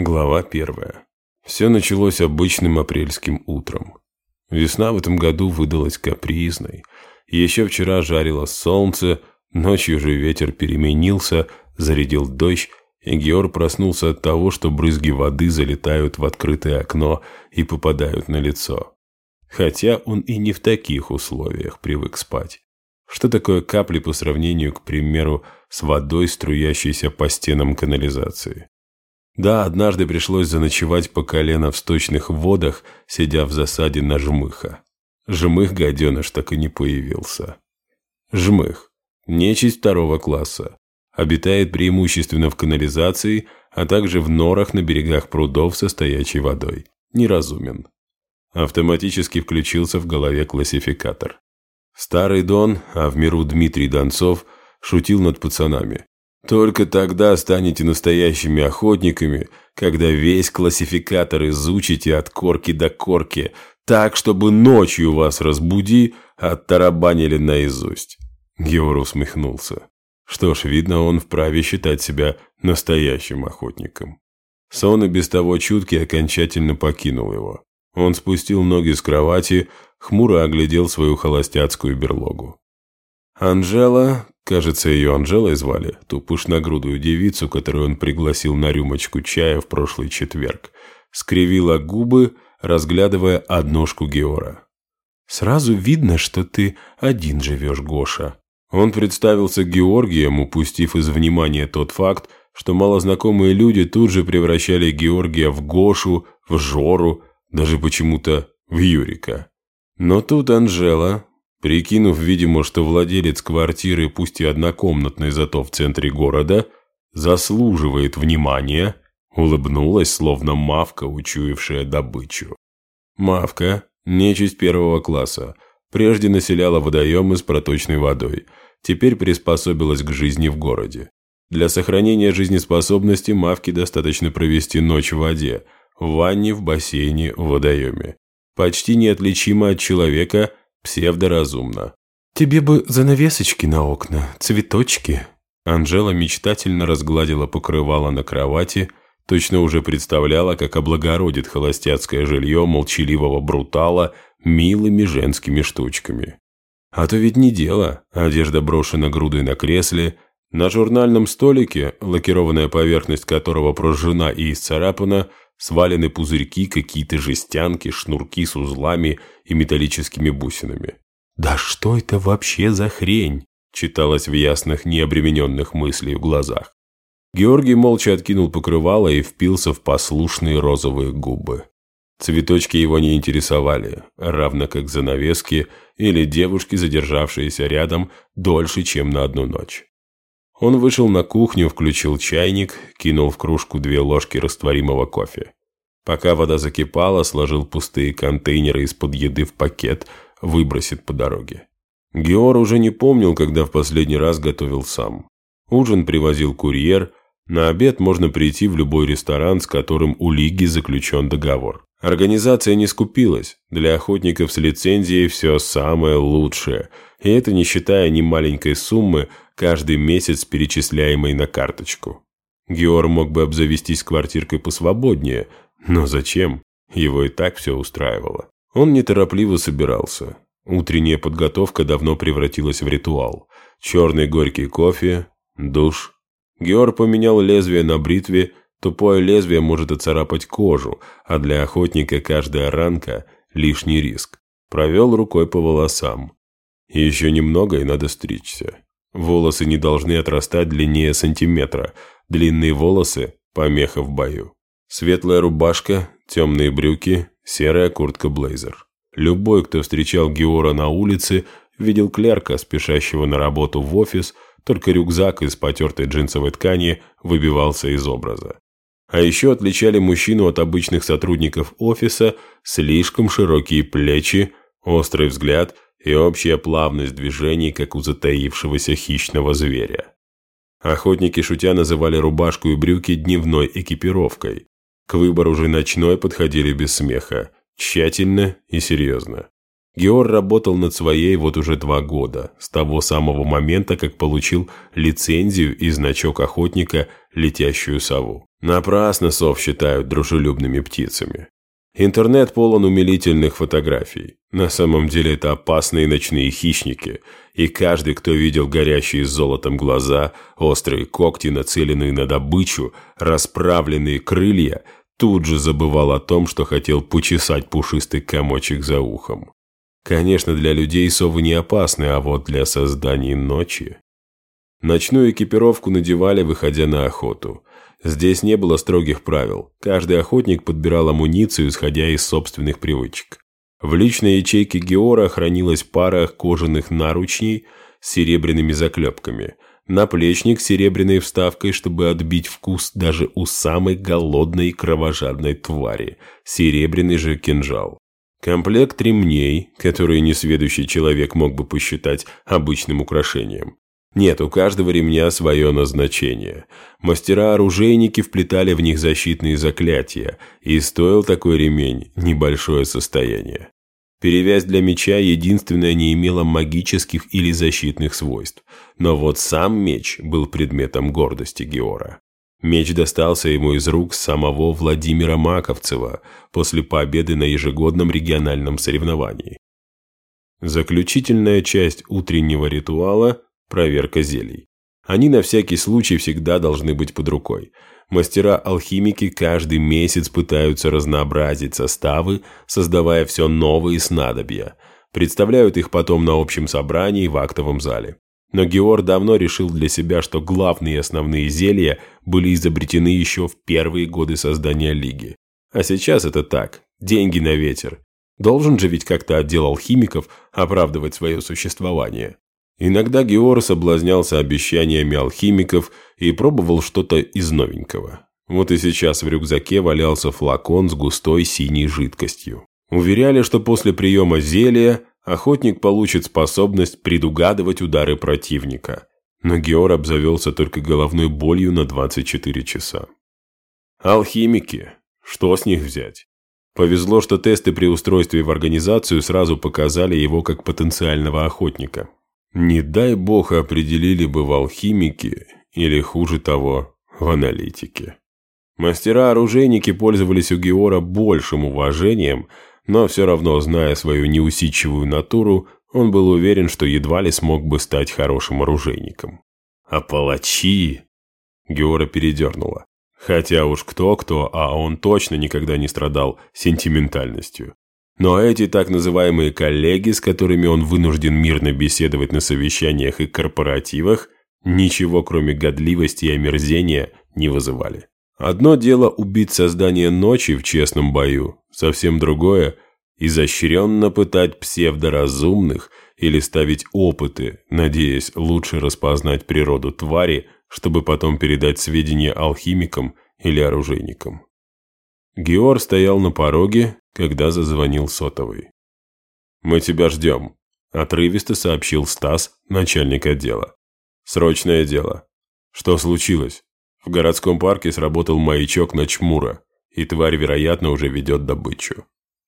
Глава первая. Все началось обычным апрельским утром. Весна в этом году выдалась капризной. Еще вчера жарило солнце, ночью же ветер переменился, зарядил дождь, и Георг проснулся от того, что брызги воды залетают в открытое окно и попадают на лицо. Хотя он и не в таких условиях привык спать. Что такое капли по сравнению, к примеру, с водой, струящейся по стенам канализации? Да, однажды пришлось заночевать по колено в сточных водах, сидя в засаде на жмыха. Жмых, гаденыш, так и не появился. Жмых. Нечисть второго класса. Обитает преимущественно в канализации, а также в норах на берегах прудов со стоячей водой. Неразумен. Автоматически включился в голове классификатор. Старый Дон, а в миру Дмитрий Донцов, шутил над пацанами. Только тогда станете настоящими охотниками, когда весь классификатор изучите от корки до корки, так, чтобы ночью вас разбуди, оттарабанили наизусть. Геор усмехнулся. Что ж, видно, он вправе считать себя настоящим охотником. Сон и без того чуткий окончательно покинул его. Он спустил ноги с кровати, хмуро оглядел свою холостяцкую берлогу. Анжела, Кажется, ее Анжелой звали, ту пышногрудую девицу, которую он пригласил на рюмочку чая в прошлый четверг. Скривила губы, разглядывая одножку Геора. «Сразу видно, что ты один живешь, Гоша». Он представился Георгием, упустив из внимания тот факт, что малознакомые люди тут же превращали Георгия в Гошу, в Жору, даже почему-то в Юрика. Но тут Анжела, Прикинув, видимо, что владелец квартиры, пусть и однокомнатной, зато в центре города, заслуживает внимания, улыбнулась, словно мавка, учуявшая добычу. Мавка, нечисть первого класса, прежде населяла водоемы с проточной водой, теперь приспособилась к жизни в городе. Для сохранения жизнеспособности мавке достаточно провести ночь в воде, в ванне, в бассейне, в водоеме. Почти неотличима от человека – псевдоразумно. «Тебе бы занавесочки на окна, цветочки». Анжела мечтательно разгладила покрывало на кровати, точно уже представляла, как облагородит холостяцкое жилье молчаливого брутала милыми женскими штучками. А то ведь не дело, одежда брошена грудой на кресле, на журнальном столике, лакированная поверхность которого прожжена и исцарапана, свалены пузырьки, какие-то жестянки, шнурки с узлами и металлическими бусинами. «Да что это вообще за хрень?» читалось в ясных, необремененных мыслью глазах. Георгий молча откинул покрывало и впился в послушные розовые губы. Цветочки его не интересовали, равно как занавески или девушки, задержавшиеся рядом дольше, чем на одну ночь. Он вышел на кухню, включил чайник, кинул в кружку две ложки растворимого кофе. Пока вода закипала, сложил пустые контейнеры из-под еды в пакет, выбросит по дороге. Геор уже не помнил, когда в последний раз готовил сам. Ужин привозил курьер, на обед можно прийти в любой ресторан, с которым у Лиги заключен договор. Организация не скупилась, для охотников с лицензией все самое лучшее, и это не считая ни маленькой суммы, каждый месяц перечисляемой на карточку. Геор мог бы обзавестись квартиркой посвободнее, но зачем? Его и так все устраивало. Он неторопливо собирался. Утренняя подготовка давно превратилась в ритуал. Черный горький кофе, душ. Геор поменял лезвие на бритве, тупое лезвие может оцарапать кожу, а для охотника каждая ранка – лишний риск. Провел рукой по волосам. Еще немного и надо стричься. Волосы не должны отрастать длиннее сантиметра. Длинные волосы – помеха в бою. Светлая рубашка, темные брюки, серая куртка-блейзер. Любой, кто встречал Геора на улице, видел клерка, спешащего на работу в офис, только рюкзак из потертой джинсовой ткани выбивался из образа. А еще отличали мужчину от обычных сотрудников офиса слишком широкие плечи, острый взгляд – и общая плавность движений, как у затаившегося хищного зверя. Охотники шутя называли рубашку и брюки дневной экипировкой. К выбору же ночной подходили без смеха, тщательно и серьезно. Геор работал над своей вот уже два года, с того самого момента, как получил лицензию и значок охотника «Летящую сову». Напрасно сов считают дружелюбными птицами. Интернет полон умилительных фотографий. На самом деле это опасные ночные хищники, и каждый, кто видел горящие золотом глаза, острые когти, нацеленные на добычу, расправленные крылья, тут же забывал о том, что хотел почесать пушистый комочек за ухом. Конечно, для людей совы не опасны, а вот для созданий ночи... Ночную экипировку надевали, выходя на охоту. Здесь не было строгих правил. Каждый охотник подбирал амуницию, исходя из собственных привычек. В личной ячейке Геора хранилась пара кожаных наручней с серебряными заклепками, наплечник с серебряной вставкой, чтобы отбить вкус даже у самой голодной и кровожадной твари, серебряный же кинжал. Комплект ремней, которые несведущий человек мог бы посчитать обычным украшением. Нет, у каждого ремня свое назначение. Мастера-оружейники вплетали в них защитные заклятия, и стоил такой ремень небольшое состояние. Перевязь для меча единственная не имела магических или защитных свойств, но вот сам меч был предметом гордости Геора. Меч достался ему из рук самого Владимира Маковцева после победы на ежегодном региональном соревновании. Заключительная часть утреннего ритуала Проверка зелий. Они на всякий случай всегда должны быть под рукой. Мастера-алхимики каждый месяц пытаются разнообразить составы, создавая все новые снадобья. Представляют их потом на общем собрании в актовом зале. Но Геор давно решил для себя, что главные основные зелья были изобретены еще в первые годы создания Лиги. А сейчас это так, деньги на ветер. Должен же ведь как-то отдел алхимиков оправдывать свое существование. Иногда Геор соблазнялся обещаниями алхимиков и пробовал что-то из новенького. Вот и сейчас в рюкзаке валялся флакон с густой синей жидкостью. Уверяли, что после приема зелья охотник получит способность предугадывать удары противника. Но Геор обзавелся только головной болью на 24 часа. Алхимики. Что с них взять? Повезло, что тесты при устройстве в организацию сразу показали его как потенциального охотника. Не дай бог определили бы в алхимике или, хуже того, в аналитике. Мастера-оружейники пользовались у Геора большим уважением, но все равно, зная свою неусидчивую натуру, он был уверен, что едва ли смог бы стать хорошим оружейником. А палачи... Геора передернула. Хотя уж кто-кто, а он точно никогда не страдал сентиментальностью. Но эти так называемые коллеги, с которыми он вынужден мирно беседовать на совещаниях и корпоративах, ничего кроме годливости и омерзения не вызывали. Одно дело убить создание ночи в честном бою, совсем другое – изощренно пытать псевдоразумных или ставить опыты, надеясь лучше распознать природу твари, чтобы потом передать сведения алхимикам или оружейникам. Геор стоял на пороге, когда зазвонил сотовый. «Мы тебя ждем», – отрывисто сообщил Стас, начальник отдела. «Срочное дело. Что случилось? В городском парке сработал маячок на Чмура, и тварь, вероятно, уже ведет добычу».